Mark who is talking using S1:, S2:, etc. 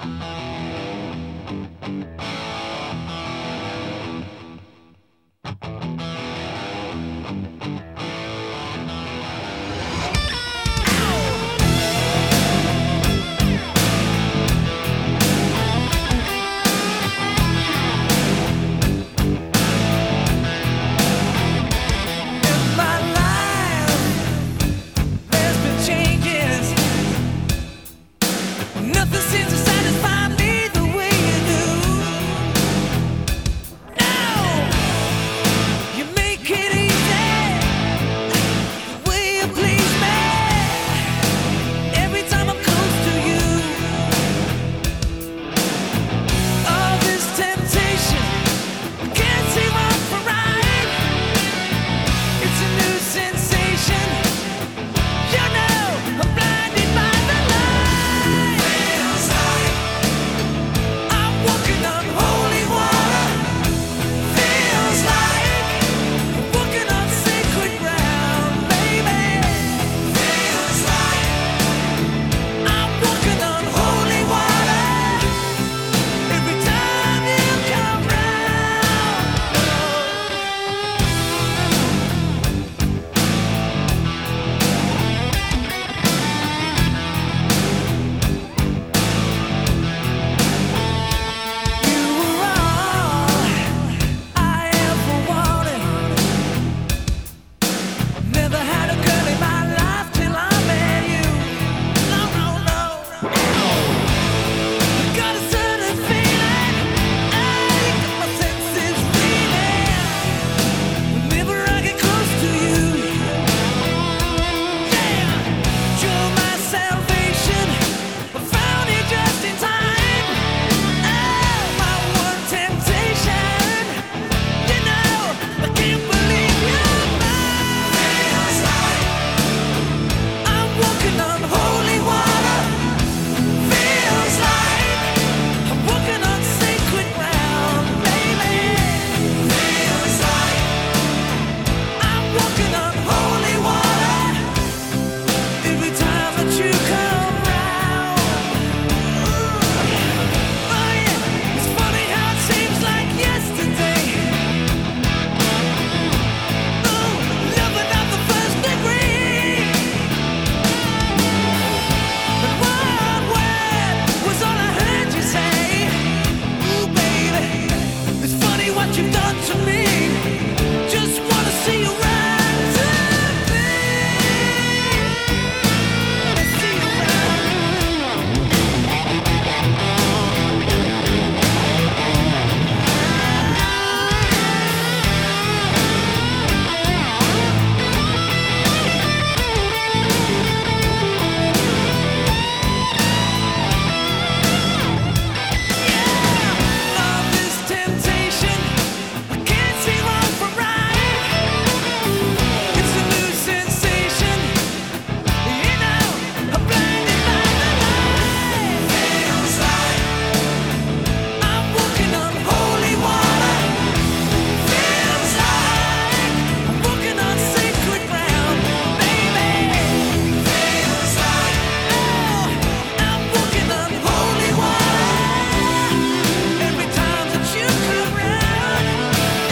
S1: In